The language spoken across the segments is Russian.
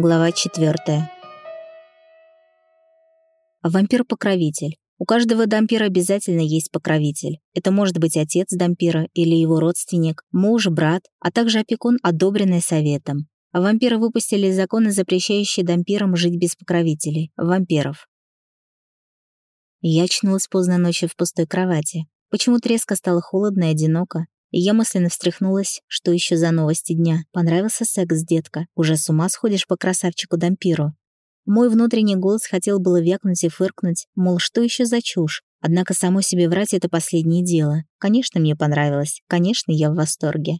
Глава 4. Вампир-покровитель. У каждого дампира обязательно есть покровитель. Это может быть отец дампира или его родственник, муж, брат, а также опекун, одобренный советом. А вампиры выпустили законы, запрещающие дампирам жить без покровителей, вампиров. Я очнулась поздно ночью в пустой кровати. Почему-то резко стало холодно и одиноко. И я мысленно встряхнулась, что еще за новости дня. Понравился секс, детка. Уже с ума сходишь по красавчику-дампиру. Мой внутренний голос хотел было вякнуть и фыркнуть, мол, что еще за чушь. Однако само себе врать — это последнее дело. Конечно, мне понравилось. Конечно, я в восторге.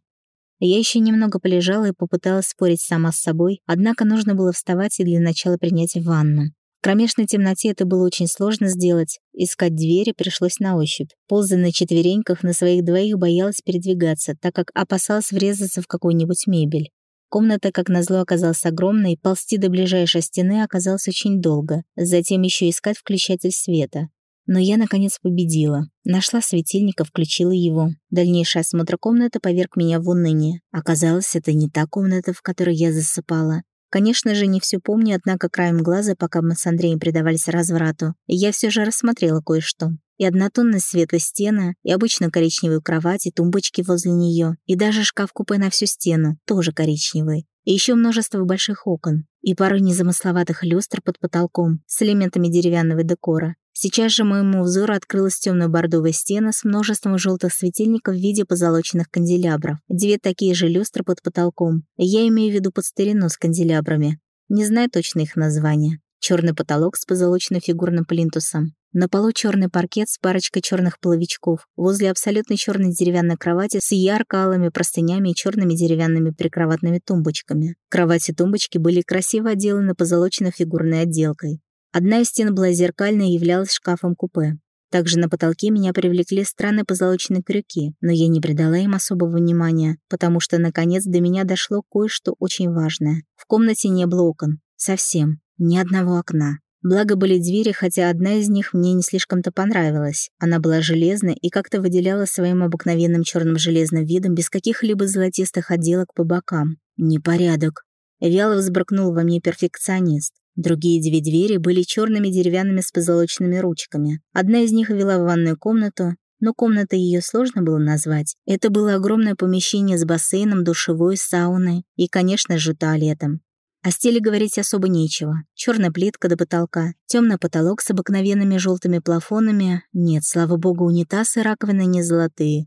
Я еще немного полежала и попыталась спорить сама с собой, однако нужно было вставать и для начала принять ванну. В кромешной темноте это было очень сложно сделать. Искать двери пришлось на ощупь. Ползая на четвереньках, на своих двоих боялась передвигаться, так как опасалась врезаться в какую-нибудь мебель. Комната, как назло, оказалась огромной, ползти до ближайшей стены оказалось очень долго. Затем еще искать включатель света. Но я, наконец, победила. Нашла светильник и включила его. Дальнейший осмотр комнаты поверг меня в уныние. Оказалось, это не та комната, в которой я засыпала. Конечно же, не все помню, однако краем глаза, пока мы с Андреем предавались разврату, я все же рассмотрела кое-что. И однотонные светлые стены, и обычно коричневую кровать, и тумбочки возле нее, и даже шкаф-купе на всю стену, тоже коричневый. И еще множество больших окон, и пары незамысловатых люстр под потолком с элементами деревянного декора. Сейчас же моему взору открылась темно-бордовая стена с множеством желтых светильников в виде позолоченных канделябров. Две такие же люстры под потолком. Я имею в виду под старину с канделябрами. Не знаю точно их названия. Черный потолок с позолоченно-фигурным плинтусом. На полу черный паркет с парочкой черных половичков. Возле абсолютно черной деревянной кровати с ярко-алыми простынями и черными деревянными прикроватными тумбочками. Кровати и тумбочки были красиво отделаны позолоченно-фигурной отделкой. Одна из стен была зеркальной и являлась шкафом-купе. Также на потолке меня привлекли странные позолоченные крюки, но я не придала им особого внимания, потому что, наконец, до меня дошло кое-что очень важное. В комнате не было окон. Совсем. Ни одного окна. Благо были двери, хотя одна из них мне не слишком-то понравилась. Она была железной и как-то выделяла своим обыкновенным черным железным видом без каких-либо золотистых отделок по бокам. Непорядок. Вяло взбрыкнул во мне перфекционист. Другие две двери были черными деревянными с позолоченными ручками. Одна из них вела в ванную комнату, но комната ее сложно было назвать. Это было огромное помещение с бассейном, душевой, сауной и, конечно же, туалетом. О стиле говорить особо нечего. Черная плитка до потолка, темный потолок с обыкновенными желтыми плафонами. Нет, слава богу, унитаз и раковины не золотые.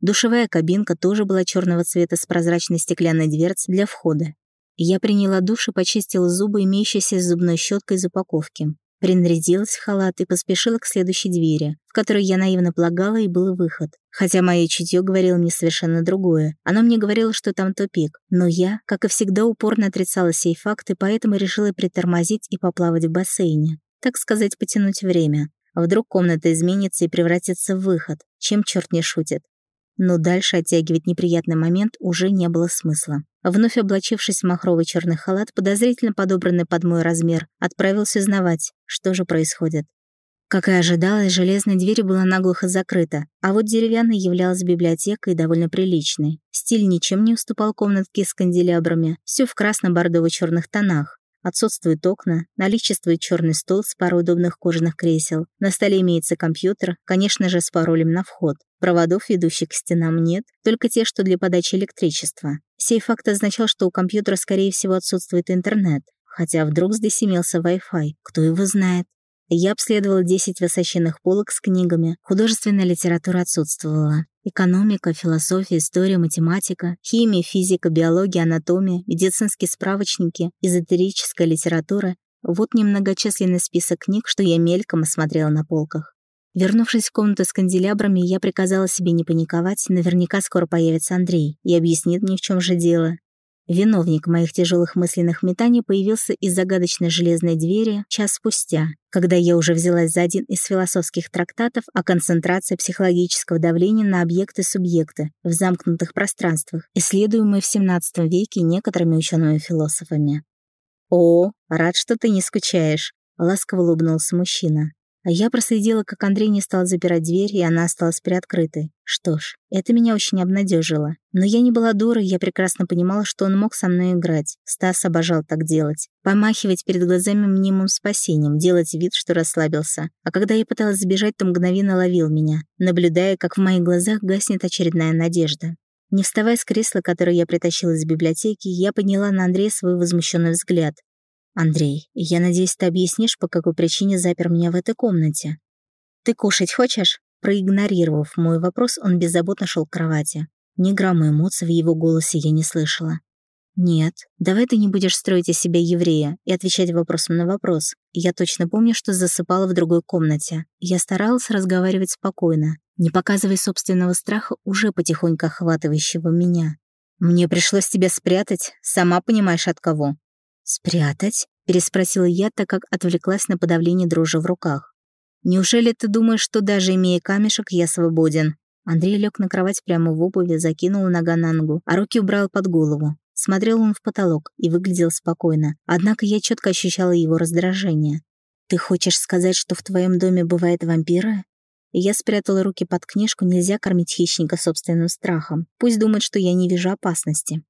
Душевая кабинка тоже была черного цвета с прозрачной стеклянной дверцей для входа. Я приняла душ и почистила зубы, имеющейся зубной щеткой из упаковки. Принарядилась в халат и поспешила к следующей двери, в которой я наивно полагала и был выход. Хотя мое чутье говорило мне совершенно другое. Оно мне говорило, что там тупик. Но я, как и всегда, упорно отрицала сей факт и поэтому решила притормозить и поплавать в бассейне. Так сказать, потянуть время. Вдруг комната изменится и превратится в выход. Чем черт не шутит. Но дальше оттягивать неприятный момент уже не было смысла. Вновь облачившись в махровый черный халат, подозрительно подобранный под мой размер, отправился узнавать, что же происходит. Как и ожидалось, железная дверь была наглухо закрыта, а вот деревянная являлась библиотекой довольно приличной. Стиль ничем не уступал комнатке с канделябрами, все в красно-бордово-черных тонах. Отсутствуют окна, наличествует черный стол с парой удобных кожаных кресел. На столе имеется компьютер, конечно же, с паролем на вход. Проводов, ведущих к стенам, нет, только те, что для подачи электричества. Сей факт означал, что у компьютера, скорее всего, отсутствует интернет. Хотя вдруг здесь имелся Wi-Fi, кто его знает. Я обследовала 10 высоченных полок с книгами, художественная литература отсутствовала. Экономика, философия, история, математика, химия, физика, биология, анатомия, медицинские справочники, эзотерическая литература — вот немногочисленный список книг, что я мельком осмотрела на полках. Вернувшись в комнату с канделябрами, я приказала себе не паниковать, наверняка скоро появится Андрей и объяснит мне, в чем же дело. Виновник моих тяжелых мысленных метаний появился из загадочной железной двери час спустя, когда я уже взялась за один из философских трактатов о концентрации психологического давления на объекты-субъекты в замкнутых пространствах, исследуемые в XVII веке некоторыми учеными-философами. «О, рад, что ты не скучаешь», — ласково улыбнулся мужчина. А я проследила, как Андрей не стал запирать дверь, и она осталась приоткрытой. Что ж, это меня очень обнадежило. Но я не была дурой, я прекрасно понимала, что он мог со мной играть. Стас обожал так делать. Помахивать перед глазами мнимым спасением, делать вид, что расслабился. А когда я пыталась сбежать, то мгновенно ловил меня, наблюдая, как в моих глазах гаснет очередная надежда. Не вставая с кресла, которое я притащила из библиотеки, я подняла на Андрея свой возмущенный взгляд. «Андрей, я надеюсь, ты объяснишь, по какой причине запер меня в этой комнате?» «Ты кушать хочешь?» Проигнорировав мой вопрос, он беззаботно шел к кровати. Ни грамма эмоций в его голосе я не слышала. «Нет, давай ты не будешь строить из себя еврея и отвечать вопросом на вопрос. Я точно помню, что засыпала в другой комнате. Я старалась разговаривать спокойно, не показывая собственного страха, уже потихоньку охватывающего меня. Мне пришлось тебя спрятать, сама понимаешь, от кого. «Спрятать?» — переспросила я, так как отвлеклась на подавление дрожи в руках. «Неужели ты думаешь, что даже имея камешек, я свободен?» Андрей лег на кровать прямо в обуви, закинул нога на ногу, а руки убрал под голову. Смотрел он в потолок и выглядел спокойно, однако я четко ощущала его раздражение. «Ты хочешь сказать, что в твоем доме бывают вампиры?» Я спрятала руки под книжку «Нельзя кормить хищника собственным страхом». Пусть думает, что я не вижу опасности.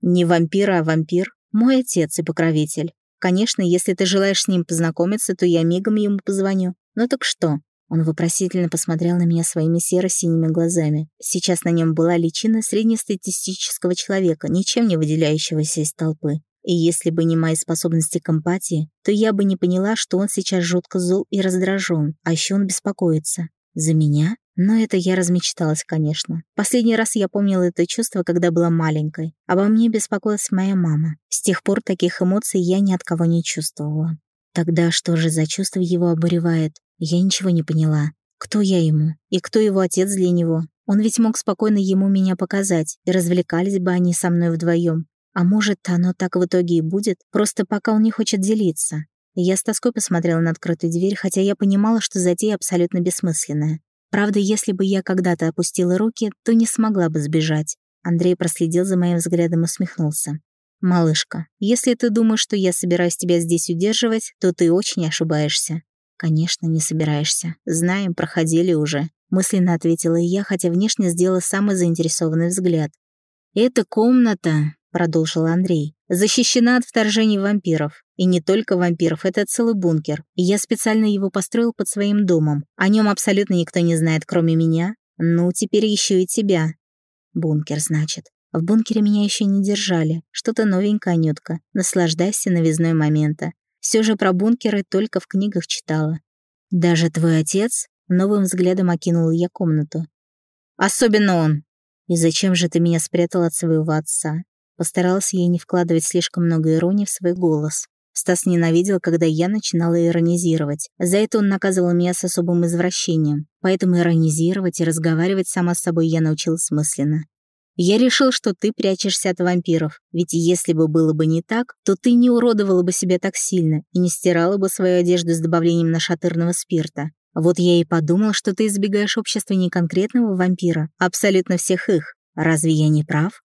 «Не вампира, а вампир», мой отец и покровитель. Конечно, если ты желаешь с ним познакомиться, то я мигом ему позвоню. Ну так что?» Он вопросительно посмотрел на меня своими серо-синими глазами. Сейчас на нем была личина среднестатистического человека, ничем не выделяющегося из толпы. И если бы не мои способности к эмпатии, то я бы не поняла, что он сейчас жутко зол и раздражен, а еще он беспокоится. За меня? Но это я размечталась, конечно. Последний раз я помнила это чувство, когда была маленькой. Обо мне беспокоилась моя мама. С тех пор таких эмоций я ни от кого не чувствовала. Тогда что же за чувство его обуревает? Я ничего не поняла. Кто я ему? И кто его отец для него? Он ведь мог спокойно ему меня показать, и развлекались бы они со мной вдвоем. А может, оно так в итоге и будет, просто пока он не хочет делиться. Я с тоской посмотрела на открытую дверь, хотя я понимала, что затея абсолютно бессмысленная. Правда, если бы я когда-то опустила руки, то не смогла бы сбежать. Андрей проследил за моим взглядом и усмехнулся. «Малышка, если ты думаешь, что я собираюсь тебя здесь удерживать, то ты очень ошибаешься». «Конечно, не собираешься. Знаем, проходили уже», — мысленно ответила я, хотя внешне сделала самый заинтересованный взгляд. «Это комната», — продолжил Андрей, — «защищена от вторжений вампиров. И не только вампиров, это целый бункер. Я специально его построил под своим домом. О нем абсолютно никто не знает, кроме меня. Ну, теперь еще и тебя. Бункер, значит. В бункере меня еще не держали. Что-то новенькое, Анютка. Наслаждайся новизной момента. Все же про бункеры только в книгах читала. Даже твой отец? Новым взглядом окинул я комнату. Особенно он. И зачем же ты меня спрятал от своего отца? Постаралась ей не вкладывать слишком много иронии в свой голос. Стас ненавидел, когда я начинала иронизировать. За это он наказывал меня с особым извращением. Поэтому иронизировать и разговаривать сама с собой я научилась мысленно. Я решил, что ты прячешься от вампиров, ведь если бы было бы не так, то ты не уродовала бы себя так сильно и не стирала бы свою одежду с добавлением нашатырного спирта. Вот я и подумал, что ты избегаешь общества не конкретного вампира, а абсолютно всех их. Разве я не прав?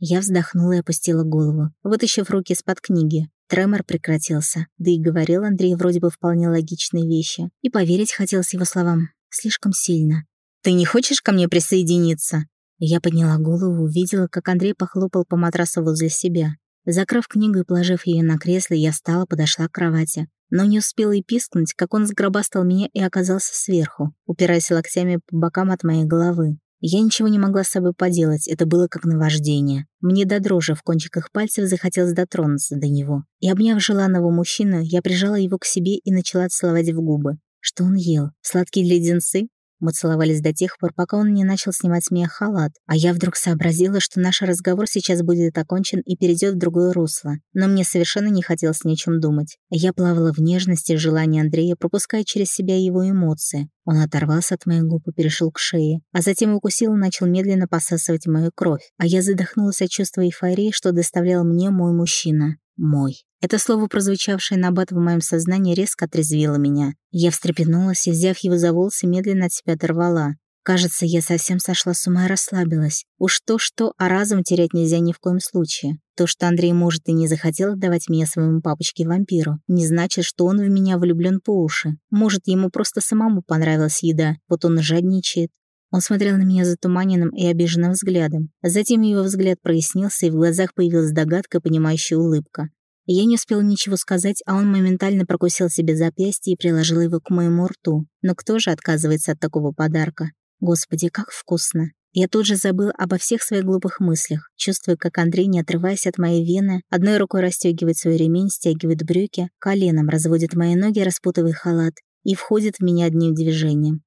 Я вздохнула и опустила голову, вытащив руки из-под книги. Тремор прекратился, да и говорил Андрей вроде бы вполне логичные вещи. И поверить хотелось его словам слишком сильно. «Ты не хочешь ко мне присоединиться?» Я подняла голову, увидела, как Андрей похлопал по матрасу возле себя. Закрыв книгу и положив ее на кресло, я встала, подошла к кровати. Но не успела и пискнуть, как он сгробастал меня и оказался сверху, упираясь локтями по бокам от моей головы. Я ничего не могла с собой поделать, это было как наваждение. Мне до дрожи в кончиках пальцев захотелось дотронуться до него. И обняв желанного мужчину, я прижала его к себе и начала целовать в губы. Что он ел? Сладкие леденцы? Мы целовались до тех пор, пока он не начал снимать с меня халат, а я вдруг сообразила, что наш разговор сейчас будет окончен и перейдет в другое русло. Но мне совершенно не хотелось ни о чем думать. Я плавала в нежности и желании Андрея, пропуская через себя его эмоции. Он оторвался от моих губ и перешел к шее, а затем укусил и начал медленно посасывать мою кровь. А я задохнулась от чувства эйфории, что доставлял мне мой мужчина. Мой. Это слово, прозвучавшее на бат в моем сознании, резко отрезвило меня. Я встрепенулась и, взяв его за волосы, медленно от себя оторвала. Кажется, я совсем сошла с ума и расслабилась. Уж то-что, а разум терять нельзя ни в коем случае. То, что Андрей может и не захотел отдавать меня своему папочке-вампиру, не значит, что он в меня влюблен по уши. Может, ему просто самому понравилась еда, вот он жадничает. Он смотрел на меня затуманенным и обиженным взглядом. Затем его взгляд прояснился, и в глазах появилась догадка, понимающая улыбка. Я не успел ничего сказать, а он моментально прокусил себе запястье и приложил его к моему рту. Но кто же отказывается от такого подарка? Господи, как вкусно. Я тут же забыл обо всех своих глупых мыслях, чувствуя, как Андрей, не отрываясь от моей вены, одной рукой расстегивает свой ремень, стягивает брюки, коленом разводит мои ноги, распутывая халат и входит в меня одним движением.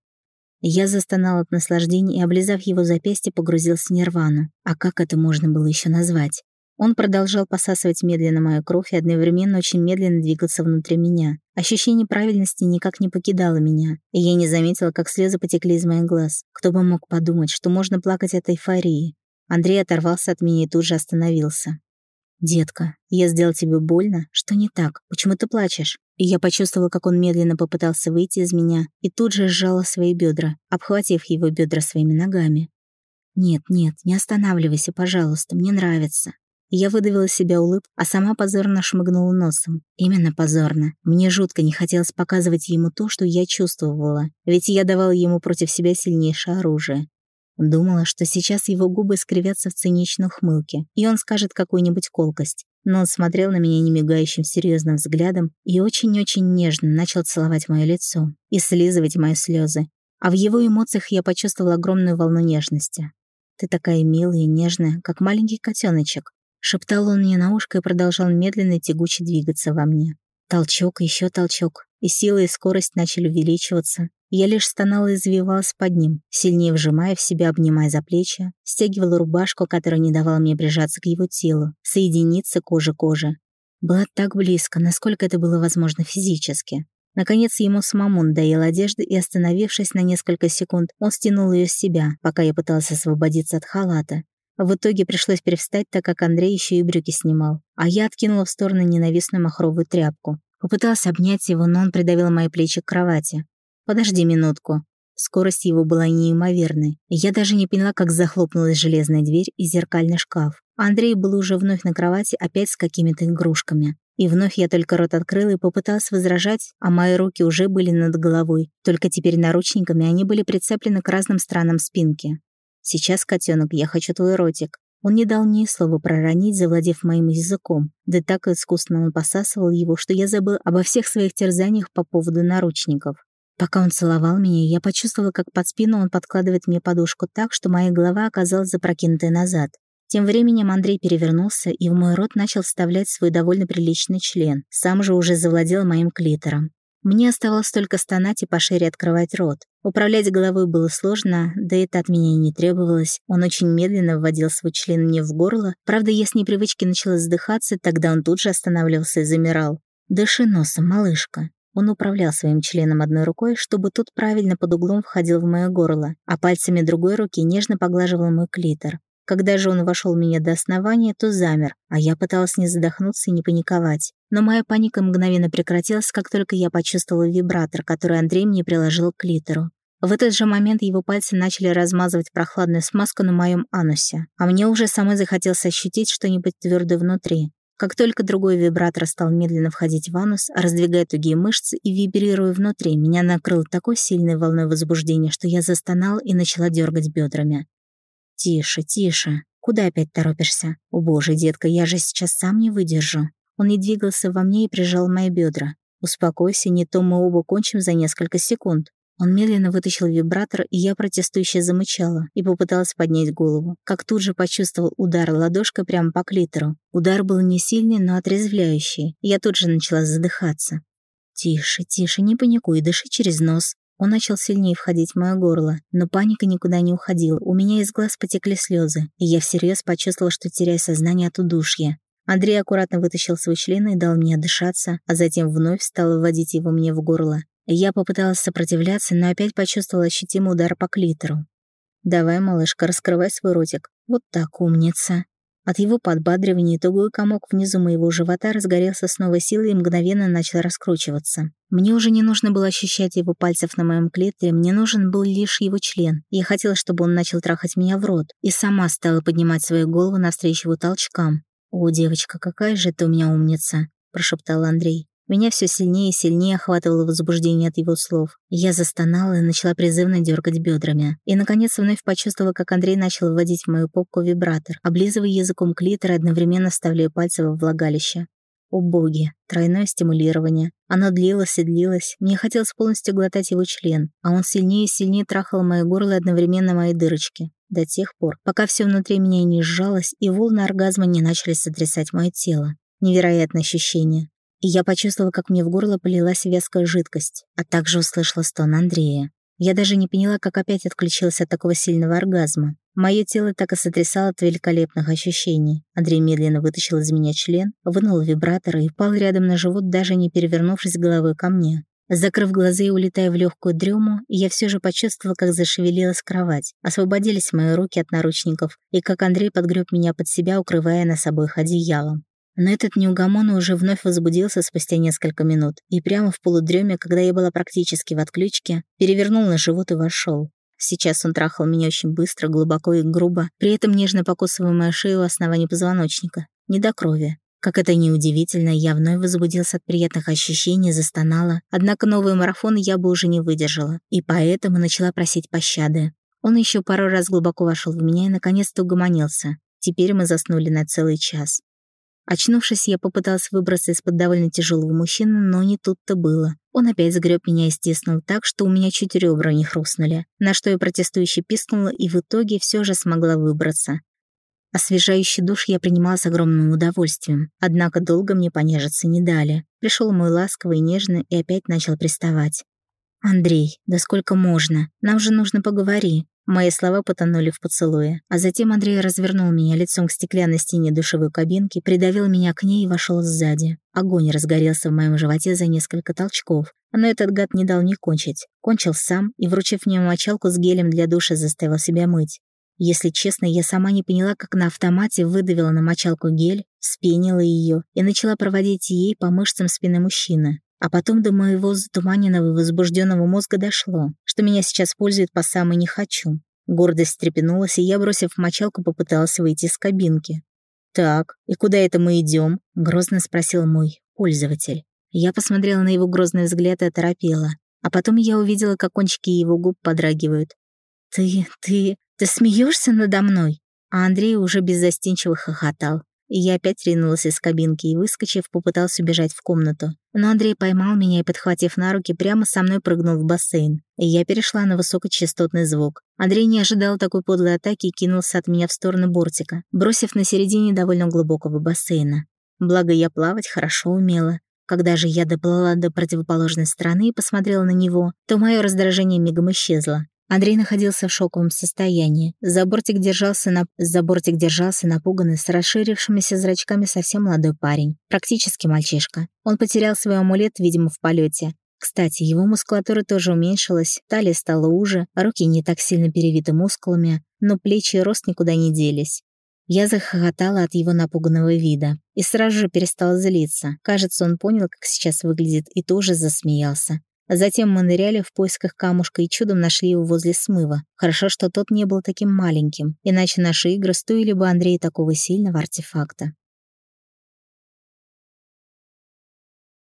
Я застонал от наслаждения и, облизав его запястье, погрузился в нирвану. А как это можно было еще назвать? Он продолжал посасывать медленно мою кровь и одновременно очень медленно двигался внутри меня. Ощущение правильности никак не покидало меня, и я не заметила, как слезы потекли из моих глаз. Кто бы мог подумать, что можно плакать от эйфории. Андрей оторвался от меня и тут же остановился. «Детка, я сделал тебе больно? Что не так? Почему ты плачешь?» И я почувствовала, как он медленно попытался выйти из меня и тут же сжала свои бедра, обхватив его бедра своими ногами. «Нет, нет, не останавливайся, пожалуйста, мне нравится. Я выдавила себя улыбку, а сама позорно шмыгнула носом. Именно позорно. Мне жутко не хотелось показывать ему то, что я чувствовала, ведь я давала ему против себя сильнейшее оружие. Думала, что сейчас его губы скривятся в циничной ухмылке, и он скажет какую-нибудь колкость. Но он смотрел на меня немигающим серьезным взглядом и очень-очень нежно начал целовать мое лицо и слизывать мои слезы. А в его эмоциях я почувствовала огромную волну нежности. «Ты такая милая и нежная, как маленький котеночек», Шептал он мне на ушко и продолжал медленно и тягуче двигаться во мне. Толчок, еще толчок, и сила и скорость начали увеличиваться. Я лишь стонала и извивалась под ним, сильнее вжимая в себя, обнимая за плечи, стягивала рубашку, которая не давала мне прижаться к его телу, соединиться кожа кожи. Было так близко, насколько это было возможно физически. Наконец ему самому надоела одежда, и, остановившись на несколько секунд, он стянул ее с себя, пока я пыталась освободиться от халата. В итоге пришлось перевстать, так как Андрей еще и брюки снимал, а я откинула в сторону ненавистную махровую тряпку. Попыталась обнять его, но он придавил мои плечи к кровати. «Подожди минутку». Скорость его была неимоверной. Я даже не поняла, как захлопнулась железная дверь и зеркальный шкаф. Андрей был уже вновь на кровати, опять с какими-то игрушками. И вновь я только рот открыла и попыталась возражать, а мои руки уже были над головой. Только теперь наручниками они были прицеплены к разным странам спинки. Сейчас, котенок, я хочу твой ротик». Он не дал ни слова проронить, завладев моим языком. Да так искусно он посасывал его, что я забыл обо всех своих терзаниях по поводу наручников. Пока он целовал меня, я почувствовала, как под спину он подкладывает мне подушку так, что моя голова оказалась запрокинутой назад. Тем временем Андрей перевернулся и в мой рот начал вставлять свой довольно приличный член. Сам же уже завладел моим клитором. Мне оставалось только стонать и пошире открывать рот. Управлять головой было сложно, да это от меня и не требовалось. Он очень медленно вводил свой член мне в горло. Правда, я с непривычки начала вздыхаться, тогда он тут же останавливался и замирал. «Дыши носом, малышка». Он управлял своим членом одной рукой, чтобы тот правильно под углом входил в мое горло, а пальцами другой руки нежно поглаживал мой клитор. Когда же он вошел меня до основания, то замер, а я пыталась не задохнуться и не паниковать. Но моя паника мгновенно прекратилась, как только я почувствовала вибратор, который Андрей мне приложил к литеру. В этот же момент его пальцы начали размазывать прохладную смазку на моем анусе, а мне уже самой захотелось ощутить что-нибудь твердое внутри. Как только другой вибратор стал медленно входить в анус, раздвигая тугие мышцы и вибрируя внутри, меня накрыл такой сильной волной возбуждения, что я застонал и начала дергать бедрами. «Тише, тише. Куда опять торопишься? О боже, детка, я же сейчас сам не выдержу». Он не двигался во мне и прижал мои бедра. «Успокойся, не то мы оба кончим за несколько секунд». Он медленно вытащил вибратор, и я протестующе замычала и попыталась поднять голову, как тут же почувствовал удар ладошкой прямо по клитору. Удар был не сильный, но отрезвляющий. Я тут же начала задыхаться. «Тише, тише, не паникуй, дыши через нос. Он начал сильнее входить в мое горло, но паника никуда не уходила. У меня из глаз потекли слезы, и я всерьез почувствовала, что теряю сознание от удушья. Андрей аккуратно вытащил свой член и дал мне отдышаться, а затем вновь стал вводить его мне в горло. Я попыталась сопротивляться, но опять почувствовала ощутимый удар по клитору. «Давай, малышка, раскрывай свой ротик. Вот так, умница». От его подбадривания тугой комок внизу моего живота разгорелся с новой силой и мгновенно начал раскручиваться. Мне уже не нужно было ощущать его пальцев на моем клиторе, мне нужен был лишь его член. Я хотела, чтобы он начал трахать меня в рот, и сама стала поднимать свою голову навстречу его толчкам. «О, девочка, какая же ты у меня умница!» — прошептал Андрей. Меня все сильнее и сильнее охватывало возбуждение от его слов. Я застонала и начала призывно дергать бедрами. И, наконец, вновь почувствовала, как Андрей начал вводить в мою попку вибратор, облизывая языком клитор и одновременно вставляя пальцы во влагалище. О боги, тройное стимулирование. Оно длилось и длилось. Мне хотелось полностью глотать его член, а он сильнее и сильнее трахал мои горло и одновременно мои дырочки. До тех пор, пока все внутри меня не сжалось, и волны оргазма не начали сотрясать мое тело. Невероятное ощущение и я почувствовала, как мне в горло полилась вязкая жидкость, а также услышала стон Андрея. Я даже не поняла, как опять отключилась от такого сильного оргазма. Мое тело так и сотрясало от великолепных ощущений. Андрей медленно вытащил из меня член, вынул вибратор и упал рядом на живот, даже не перевернувшись головой ко мне. Закрыв глаза и улетая в легкую дрему, я все же почувствовала, как зашевелилась кровать. Освободились мои руки от наручников, и как Андрей подгреб меня под себя, укрывая нас обоих одеялом. Но этот неугомонный уже вновь возбудился спустя несколько минут, и прямо в полудреме, когда я была практически в отключке, перевернул на живот и вошел. Сейчас он трахал меня очень быстро, глубоко и грубо, при этом нежно покусывая мою шею у основания позвоночника. Не до крови. Как это ни удивительно, я вновь возбудился от приятных ощущений, застонала, однако новый марафон я бы уже не выдержала, и поэтому начала просить пощады. Он еще пару раз глубоко вошел в меня и наконец-то угомонился. Теперь мы заснули на целый час. Очнувшись, я попыталась выбраться из-под довольно тяжелого мужчины, но не тут-то было. Он опять загреб меня и стиснул так, что у меня чуть ребра не хрустнули, на что я протестующе пискнула и в итоге все же смогла выбраться. Освежающий душ я принимала с огромным удовольствием, однако долго мне понежиться не дали. Пришел мой ласковый и нежный и опять начал приставать. «Андрей, да сколько можно? Нам же нужно поговорить. Мои слова потонули в поцелуе, а затем Андрей развернул меня лицом к стеклянной стене душевой кабинки, придавил меня к ней и вошел сзади. Огонь разгорелся в моем животе за несколько толчков, но этот гад не дал мне кончить. Кончил сам и, вручив мне мочалку с гелем для душа, заставил себя мыть. Если честно, я сама не поняла, как на автомате выдавила на мочалку гель, спенила ее и начала проводить ей по мышцам спины мужчины. А потом до моего затуманенного возбужденного мозга дошло, что меня сейчас пользуют по самой не хочу. Гордость встрепенулась, и я, бросив мочалку, попыталась выйти из кабинки. «Так, и куда это мы идем? грозно спросил мой пользователь. Я посмотрела на его грозный взгляд и оторопела. А потом я увидела, как кончики его губ подрагивают. «Ты, ты, ты смеешься надо мной?» А Андрей уже беззастенчиво хохотал. Я опять ринулась из кабинки и, выскочив, попытался убежать в комнату. Но Андрей поймал меня и, подхватив на руки, прямо со мной прыгнул в бассейн. И я перешла на высокочастотный звук. Андрей не ожидал такой подлой атаки и кинулся от меня в сторону бортика, бросив на середине довольно глубокого бассейна. Благо, я плавать хорошо умела. Когда же я доплыла до противоположной стороны и посмотрела на него, то мое раздражение мигом исчезло. Андрей находился в шоковом состоянии. За бортик держался, на... За бортик держался напуганный, с расширившимися зрачками совсем молодой парень. Практически мальчишка. Он потерял свой амулет, видимо, в полете. Кстати, его мускулатура тоже уменьшилась, талия стала уже, руки не так сильно перевиты мускулами, но плечи и рост никуда не делись. Я захохотала от его напуганного вида и сразу же перестала злиться. Кажется, он понял, как сейчас выглядит, и тоже засмеялся. Затем мы ныряли в поисках камушка и чудом нашли его возле смыва. Хорошо, что тот не был таким маленьким, иначе наши игры стоили бы Андрею такого сильного артефакта.